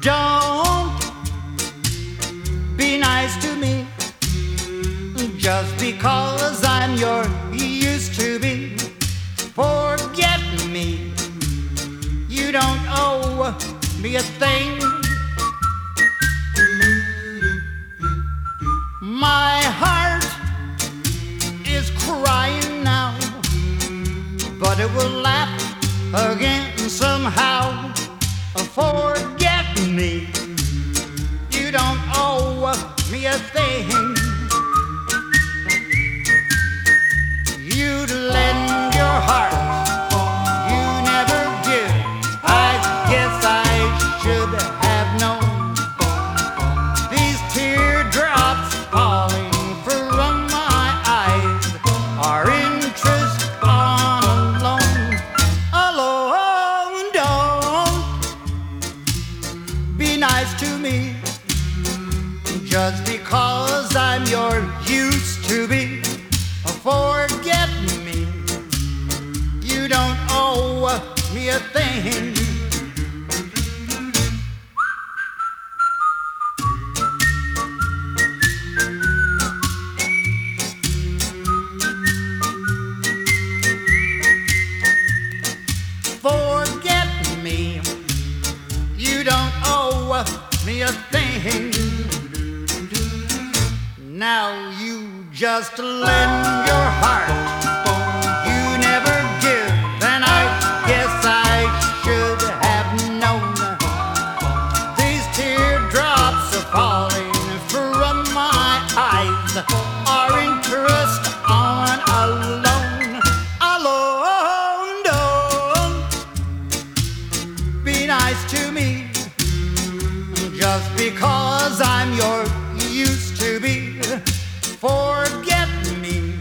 Don't be nice to me just because I'm your used to be. Forget me. You don't owe me a thing. My heart is crying now, but it will laugh again somehow. Forget me. You don't owe me a thing. Nice to me just because I'm your used to be. Oh, forget me, you don't owe me a thing. Me a thing. Now you just lend your heart. You never give, and I guess I should have known. These teardrops are falling from my eyes. Are interest on a loan? Alone, don't oh. be nice to me just because I'm your used to be. Forget me,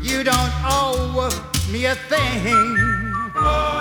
you don't owe me a thing.